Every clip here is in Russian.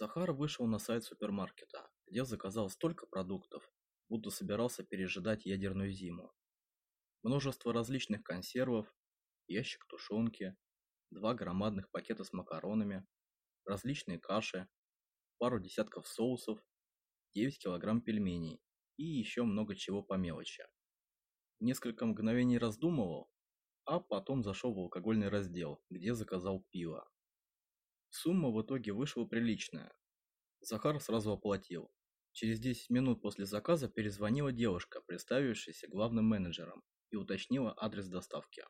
Захар вышел на сайт супермаркета, где заказал столько продуктов, будто собирался пережидать ядерную зиму. Множество различных консервов, ящик тушенки, два громадных пакета с макаронами, различные каши, пару десятков соусов, 9 килограмм пельменей и еще много чего по мелочи. Несколько мгновений раздумывал, а потом зашел в алкогольный раздел, где заказал пиво. Сумма в итоге вышла приличная. Захар сразу оплатил. Через 10 минут после заказа перезвонила девушка, представившаяся главным менеджером, и уточнила адрес доставки.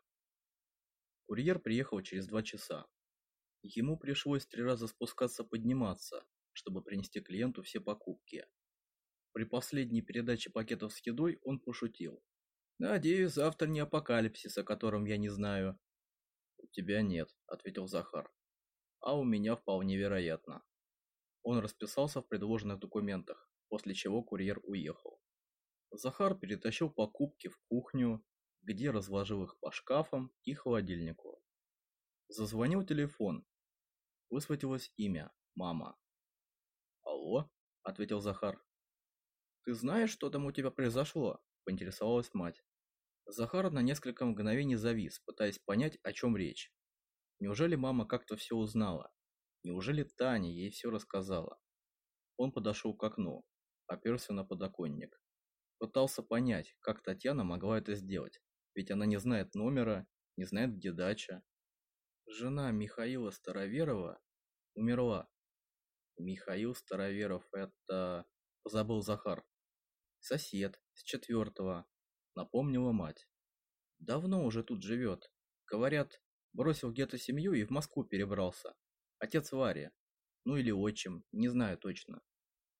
Курьер приехал через два часа. Ему пришлось три раза спускаться-подниматься, чтобы принести клиенту все покупки. При последней передаче пакетов с едой он пошутил. «Надеюсь, завтра не апокалипсис, о котором я не знаю». «У тебя нет», — ответил Захар. «А у меня вполне вероятно». Он расписался в предложенных документах, после чего курьер уехал. Захар перетащил покупки в кухню, где разложил их по шкафам и холодильнику. Зазвонил телефон. Высветилось имя – мама. «Алло?» – ответил Захар. «Ты знаешь, что там у тебя произошло?» – поинтересовалась мать. Захар на несколько мгновений завис, пытаясь понять, о чем речь. Неужели мама как-то все узнала? Неужели Таня ей все рассказала? Он подошел к окну, оперся на подоконник. Пытался понять, как Татьяна могла это сделать, ведь она не знает номера, не знает, где дача. Жена Михаила Староверова умерла. Михаил Староверов – это... Забыл Захар. Сосед, с четвертого. Напомнила мать. Давно уже тут живет. Говорят, бросил где-то семью и в Москву перебрался. Отец Вари. Ну или отчим, не знаю точно.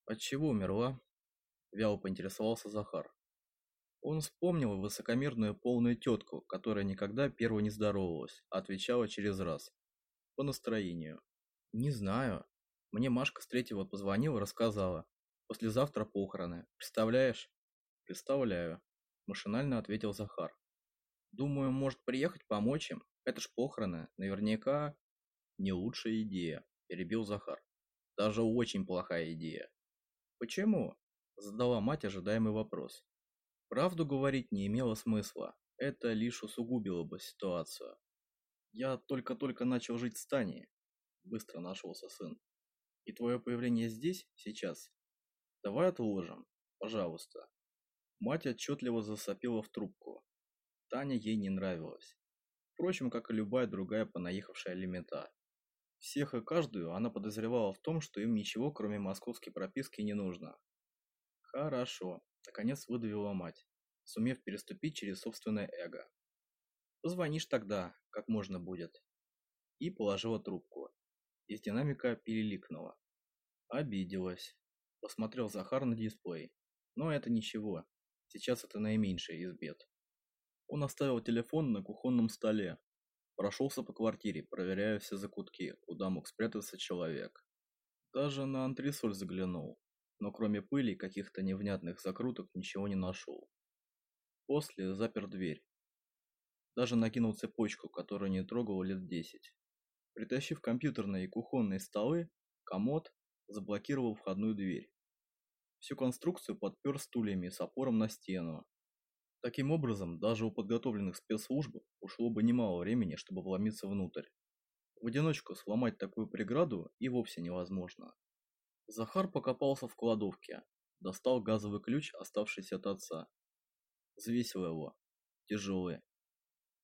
От чего умерла? Вяло поинтересовался Захар. Он вспомнил высокомерную полную тетку, которая никогда первой не здоровалась, а отвечала через раз. По настроению. Не знаю. Мне Машка с третьего позвонила и рассказала. Послезавтра похороны. Представляешь? Представляю. Машинально ответил Захар. Думаю, может приехать помочь им? Это ж похороны. Наверняка не лучшая идея, перебил Захар. Даже очень плохая идея. Почему? Задала мать ожидаемый вопрос. Правду говорить не имело смысла. Это лишь усугубило бы ситуацию. Я только-только начал жить в стане. Быстро нашелся сын. И твое появление здесь, сейчас? Давай отложим, пожалуйста. Мать отчетливо засопела в трубку. Таня ей не нравилась. Впрочем, как и любая другая понаехавшая элемента. Всех и каждую она подозревала в том, что им ничего, кроме московской прописки, не нужно. Хорошо, наконец выдавила мать, сумев переступить через собственное эго. Позвонишь тогда, как можно будет. И положила трубку. Из динамика переликнула. Обиделась. Посмотрел Захар на дисплей. Но это ничего. Сейчас это наименьшее из бед. Он оставил телефон на кухонном столе, Прошелся по квартире, проверяя все закутки, куда мог спрятаться человек. Даже на антресоль заглянул, но кроме пыли и каких-то невнятных закруток ничего не нашел. После запер дверь. Даже накинул цепочку, которую не трогал лет десять. Притащив компьютерные и кухонные столы, комод заблокировал входную дверь. Всю конструкцию подпер стульями с опором на стену, Таким образом, даже у подготовленных спецслужб ушло бы немало времени, чтобы вломиться внутрь. В одиночку сломать такую преграду и вовсе невозможно. Захар покопался в кладовке, достал газовый ключ, оставшийся от отца. Взвесил его. Тяжелый.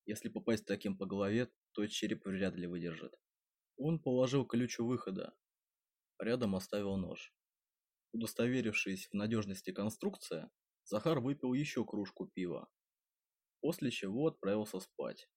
Если попасть таким по голове, то череп вряд ли выдержит. Он положил ключ у выхода. Рядом оставил нож. Удостоверившись в надежности конструкции, Захар выпил еще кружку пива, после чего отправился спать.